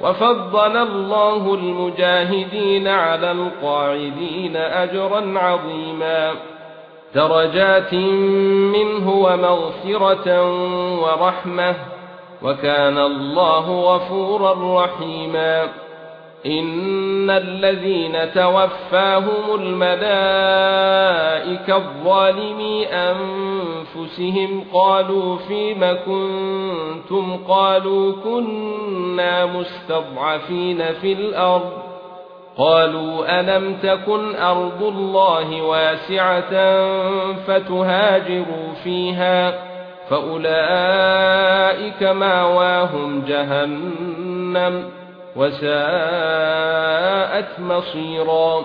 وفضل الله المجاهدين على القاعدين أجرا عظيما. درجات منه ومغفرة ورحمة. وكان الله غفورا رحيما. إن الذين توفاهم الملائكه الظالمي انفسهم قالوا فيما كنتم قالوا كنا مستضعفين في الأرض قالوا الم تكن ارض الله واسعه فتهاجروا فيها فاولئك ماواهم جهنم وساءت مصيرا